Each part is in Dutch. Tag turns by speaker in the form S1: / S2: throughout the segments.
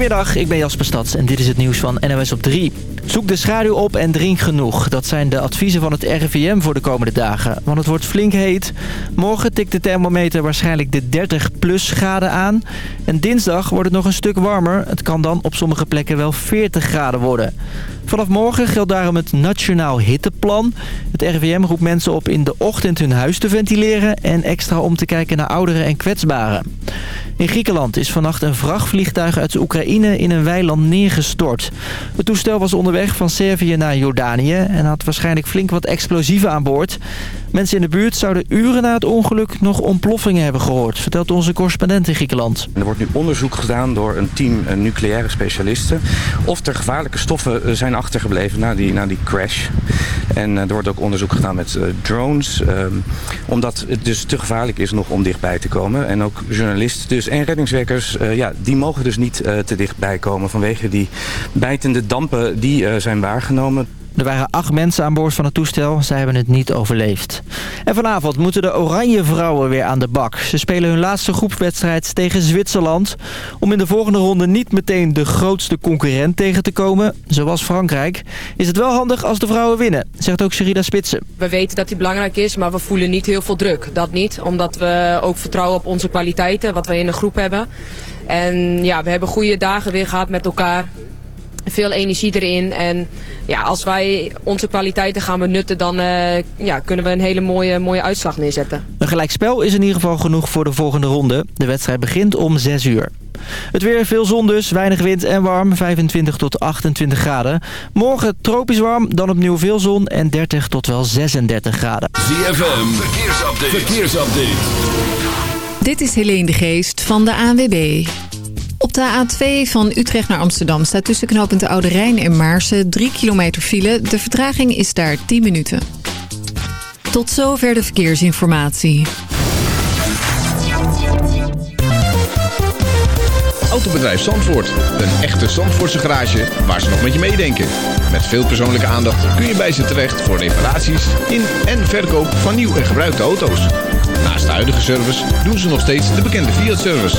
S1: Goedemiddag, ik ben Jasper Stads en dit is het nieuws van NOS op 3. Zoek de schaduw op en drink genoeg. Dat zijn de adviezen van het RIVM voor de komende dagen. Want het wordt flink heet. Morgen tikt de thermometer waarschijnlijk de 30 plus graden aan. En dinsdag wordt het nog een stuk warmer. Het kan dan op sommige plekken wel 40 graden worden. Vanaf morgen geldt daarom het Nationaal Hitteplan. Het RIVM roept mensen op in de ochtend hun huis te ventileren... en extra om te kijken naar ouderen en kwetsbaren. In Griekenland is vannacht een vrachtvliegtuig uit Oekraïne in een weiland neergestort. Het toestel was onderweg van Servië naar Jordanië en had waarschijnlijk flink wat explosieven aan boord. Mensen in de buurt zouden uren na het ongeluk nog ontploffingen hebben gehoord, vertelt onze correspondent in Griekenland.
S2: Er wordt nu onderzoek gedaan door een team nucleaire specialisten of er gevaarlijke stoffen eh, zijn achtergebleven na die, na die crash. En eh, er wordt ook onderzoek gedaan met drones, um, omdat het dus te gevaarlijk is nog om dichtbij te komen. En ook journalisten dus en reddingswerkers, ja, die mogen dus niet te dichtbij komen vanwege die bijtende dampen die zijn waargenomen.
S1: Er waren acht mensen aan boord van het toestel. Zij hebben het niet overleefd. En vanavond moeten de Oranje Vrouwen weer aan de bak. Ze spelen hun laatste groepswedstrijd tegen Zwitserland. Om in de volgende ronde niet meteen de grootste concurrent tegen te komen, zoals Frankrijk, is het wel handig als de vrouwen winnen, zegt ook Sherida Spitsen.
S3: We weten dat die belangrijk is, maar we voelen niet heel veel druk. Dat niet, omdat we ook vertrouwen op onze kwaliteiten, wat we in de groep hebben. En ja, we hebben goede dagen weer gehad met elkaar veel energie erin. En ja, als wij onze kwaliteiten gaan benutten, dan uh, ja, kunnen we een hele mooie, mooie uitslag neerzetten.
S1: Een gelijkspel is in ieder geval genoeg voor de volgende ronde. De wedstrijd begint om 6 uur. Het weer veel zon dus, weinig wind en warm, 25 tot 28 graden. Morgen tropisch warm, dan opnieuw veel zon en 30 tot wel 36 graden.
S4: ZFM, verkeersupdate. verkeersupdate.
S5: Dit is Helene de Geest van de ANWB. Op de A2 van Utrecht naar Amsterdam staat tussen knooppunt Oude Rijn en Maarsen 3 kilometer file. De vertraging is daar 10 minuten. Tot zover de verkeersinformatie.
S6: Autobedrijf Zandvoort. Een echte Zandvoortse garage waar ze nog met je meedenken. Met veel persoonlijke aandacht kun je bij ze terecht voor reparaties in en verkoop van nieuw en gebruikte auto's. Naast de huidige service doen ze nog steeds de bekende Fiat-service.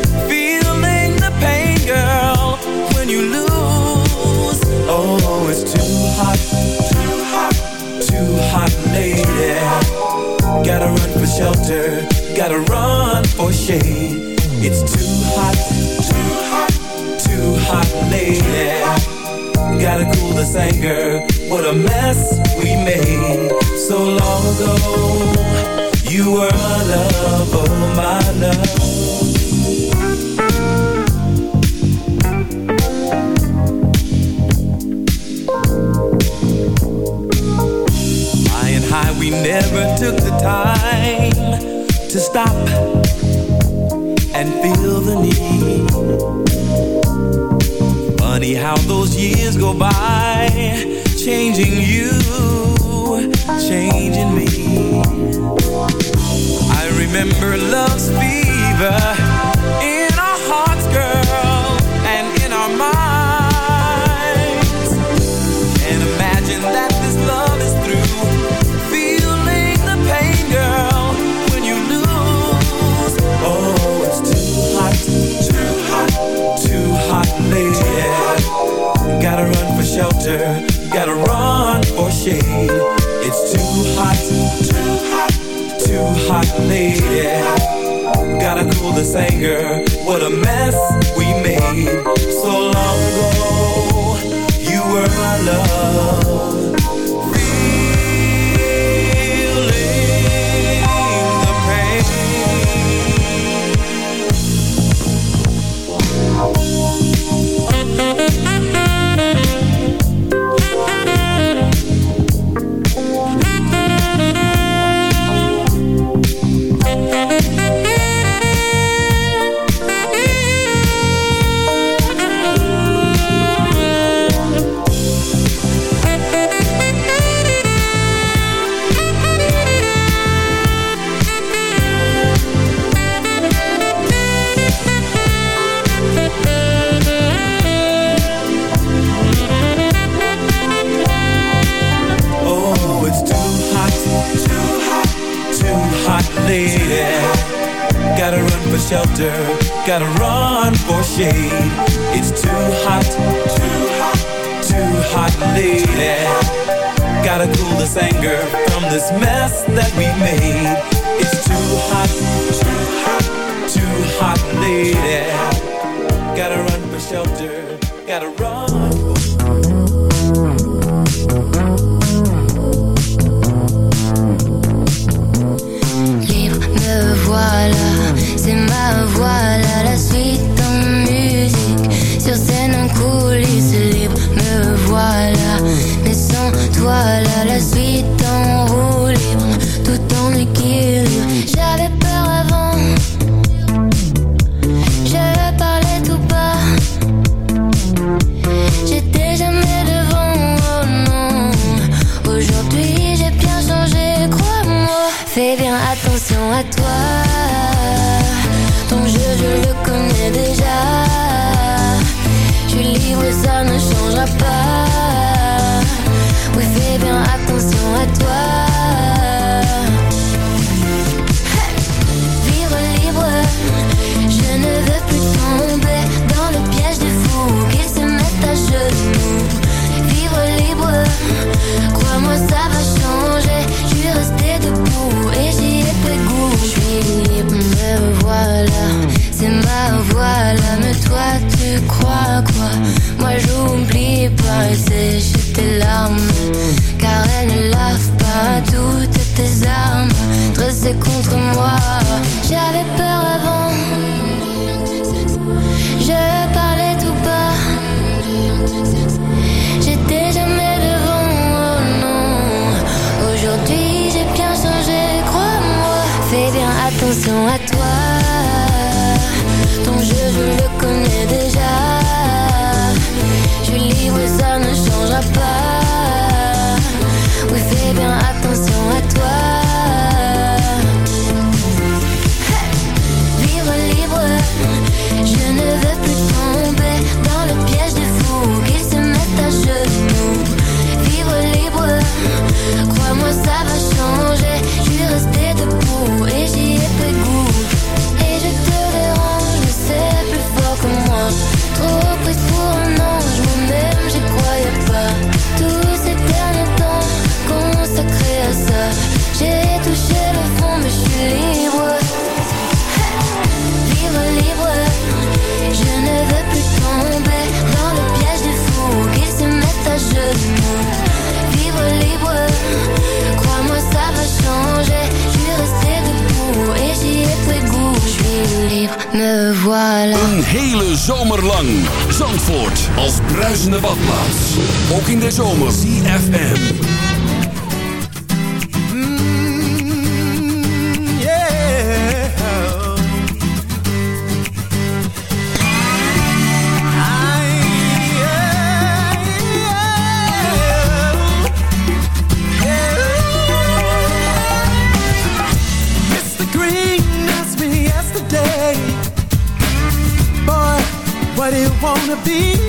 S7: ti.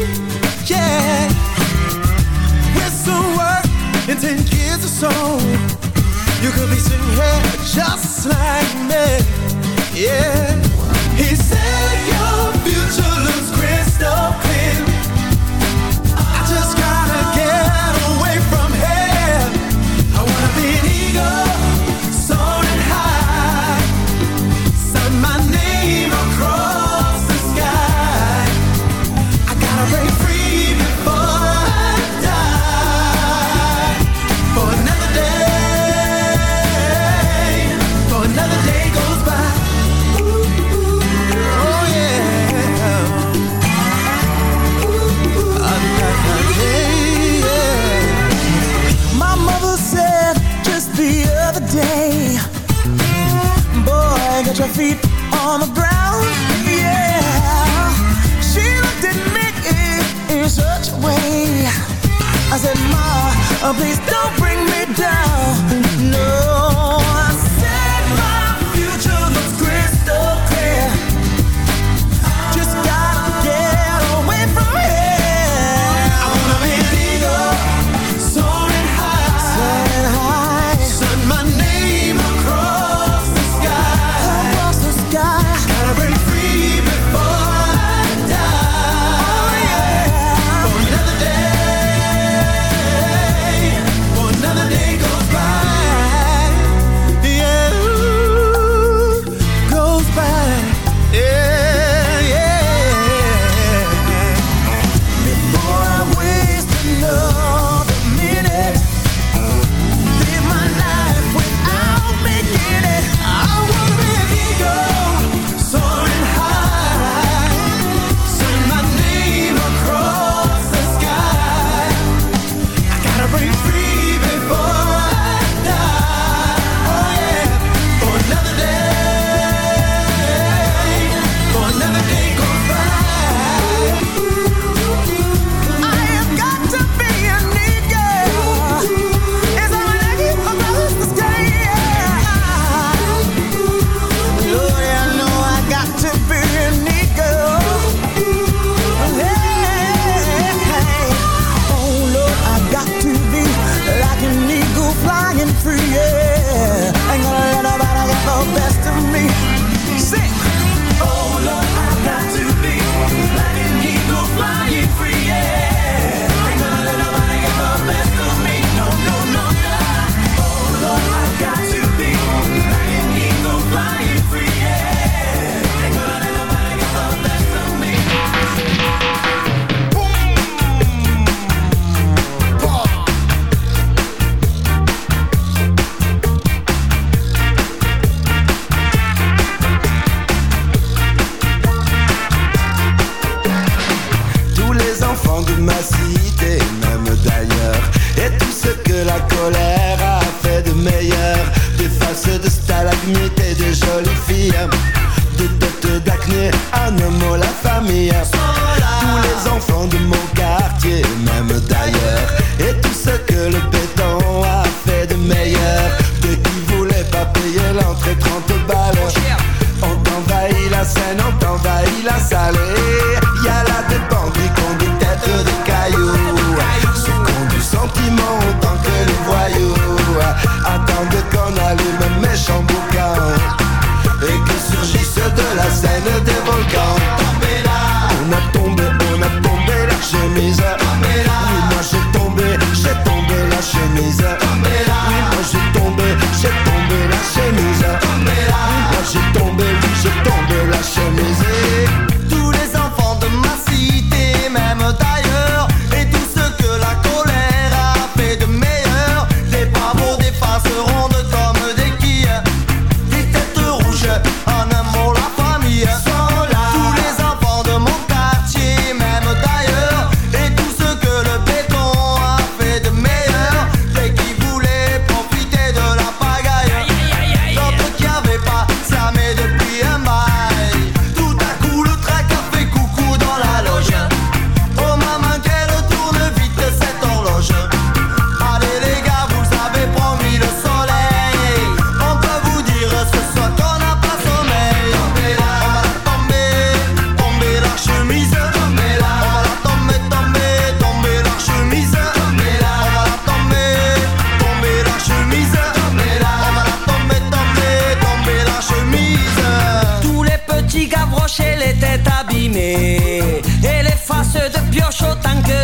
S7: de
S8: jolies filles. De têtes d'acné, un mot la famille. Tous les enfants de mon quartier, même d'ailleurs. Et tout ce que le béton a fait de meilleur. De qui voulait pas payer l'entrée 30 balles. On t'envahit la scène, on t'envahit la salle.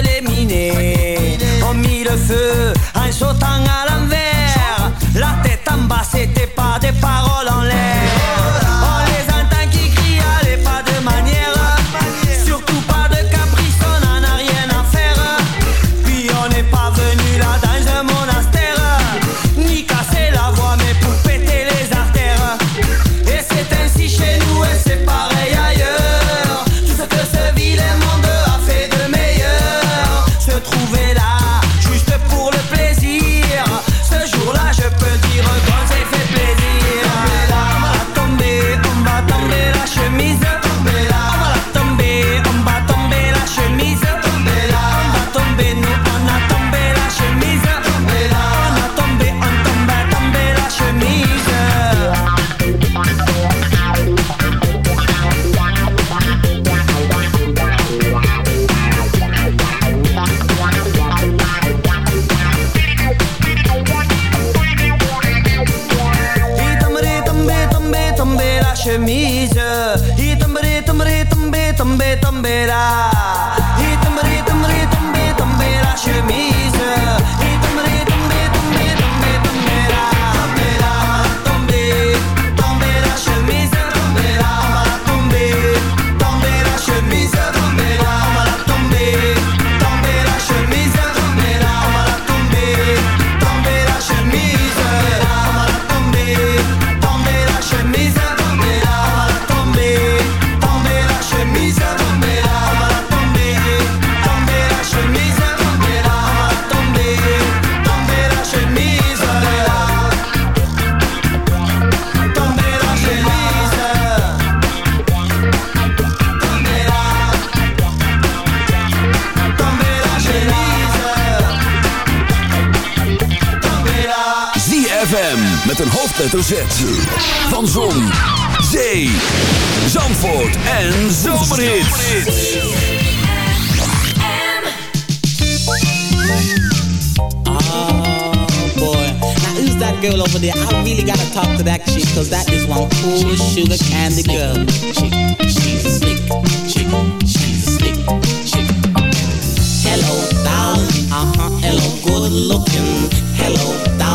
S8: les. On
S9: mit le feu en sautant à l'envers. La tête en bas, c'était pas des paroles en l'air.
S4: Hoofdletter Z. Van Zon, Zee, Zandvoort en Zomerhits.
S10: Oh boy. Now who's that girl over there? I really gotta talk to that chick, cause that is one cool sugar candy girl. Chick, she's a slick chick, she's a slick chick. Hello, darling, uh-huh, hello, good looking. Hello, darling,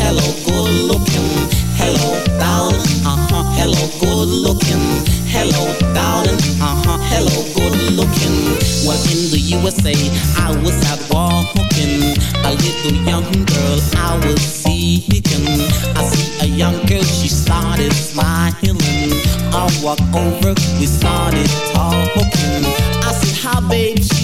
S10: hello, good looking. Hello, darling, uh-huh, hello, good looking. Hello, darling, uh-huh, hello, good looking. Well, in the USA, I was out walking. A little young girl I was seeking. I see a young girl, she started smiling. I walk over, we started talking. I said, hi babe, she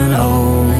S11: and old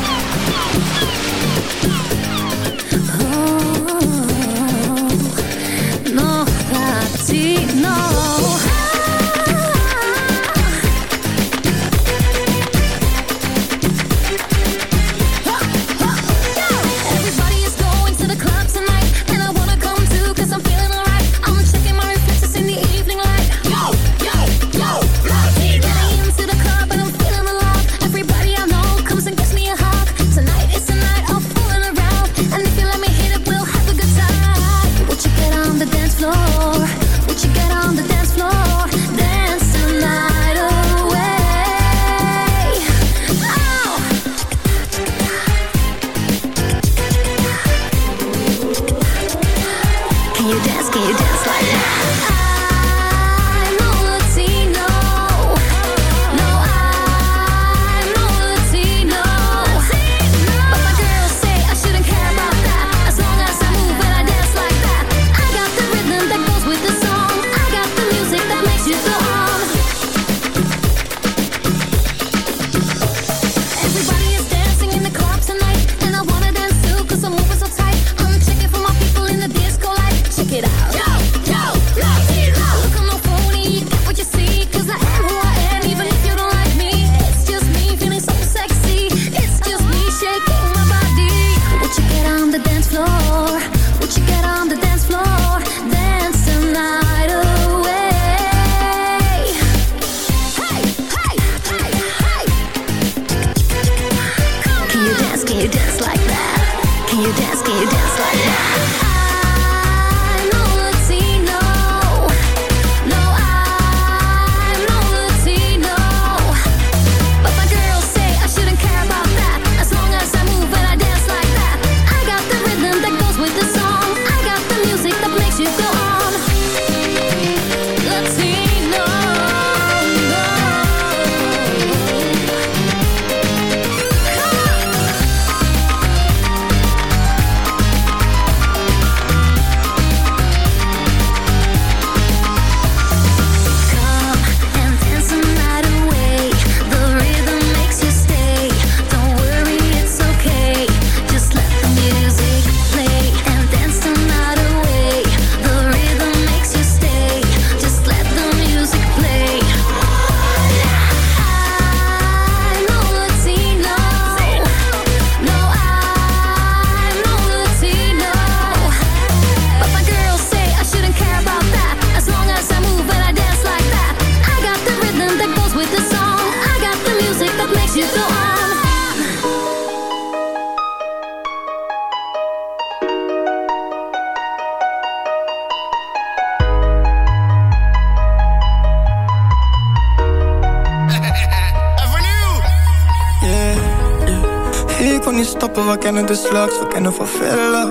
S12: De slags, we kennen van villa.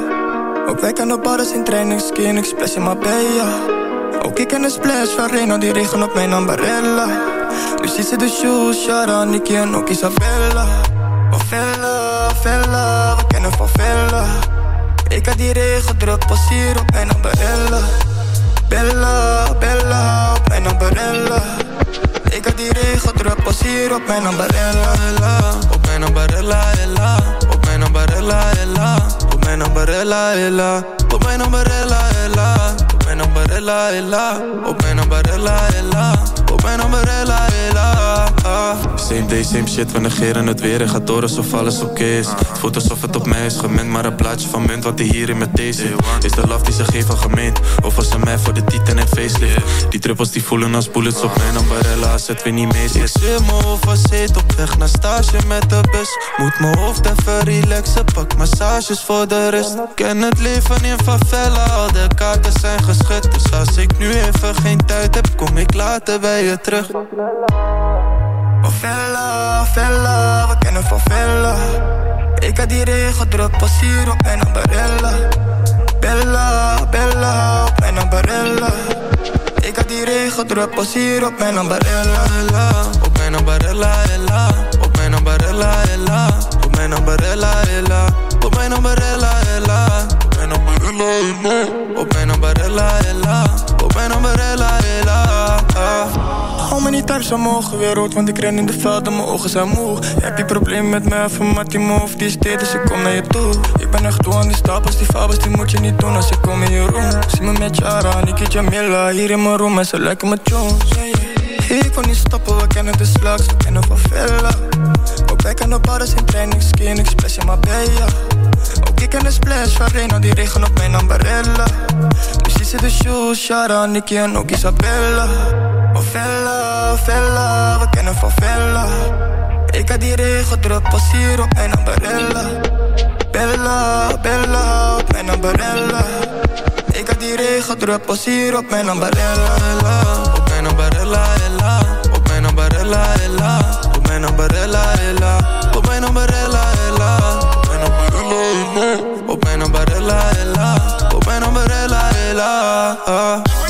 S12: Ook wij kennen bars in training, skin, ik splash in Marbella. Ook ik ken de splash van Reno, die regen op mijn ambarella. Dus is de shoes, Shara, Nicky en ook Isabella. Van villa, villa, we kennen van villa. Ik had die regen druk, pas hier op mijn ambarella. Bella, Bella, op mijn ambarella. Ik had die regen druk, pas hier op mijn ambarella. Ella, op mijn ambarella, ella umbrella, ella. Kom mijn umbrella, ella. Kom mijn umbrella, ella. Op mijn ambarella, ella. Op mijn ella.
S13: Same day, same shit, we negeren het weer en gaat door alsof alles oké is. Voelt alsof het op mij is gemend, maar een plaatje van munt wat hij hier in mijn thee zit. Is de love die ze geven gemeend, of was ze mij voor de titan en facelift? Die druppels die voelen als bullets op mijn ambarella, als het weer niet mee zit. Ik zit me op weg naar stage met de bus. Moet mijn hoofd even relaxen, pak massages voor de rust. Ken het leven in favela, al de kaarten zijn Dus als ik nu even geen tijd heb, kom ik later bij je terug.
S12: Van villa, villa, we kennen van villa. Ik had die regen druk, pas hier op mijn ambarella. Bella, Bella, op mijn ambarella. Ik had die regen druk, pas hier op mijn ambarella.
S13: Ella, op mijn ambarella, ella. Op mijn ambarella, ella. Op mijn ambarella, ella.
S12: Thuis, ze mogen weer rood, want ik ren in de veld en mijn ogen zijn moe. Heb je probleem met mij, van die move, die is dit, dus ik naar je toe. Ik ben echt toe aan die stapels, die fabels, die moet je niet doen als ik kom in je room. Zie me met Jara, Niki Jamila, hier in mijn room en ze lijken me Jones. Ik wil niet stoppen, we kennen de slags, we kennen van villa. Ook wij kennen bars in training, skin, ik splash in Marbella. Ook ik ken de splash van Reno, die regen op mijn ambarella. Dus die zit de shoes, Shara, Nicky en ook Isabella. Villa, villa, we kennen van. Ik had die regen druk, op mijn ambarella. Bella, Bella, op mijn ambarella. Ik had die regen druk, pas hier op mijn ambarella.
S13: Op mijn ambarella, ella. Op mijn ambarella, ella. Op mijn ambarella, ella. Op mijn ambarella, ella. Op mijn ambarella, ella. Op mijn ambarella, ella. Op mijn ambarella, ella.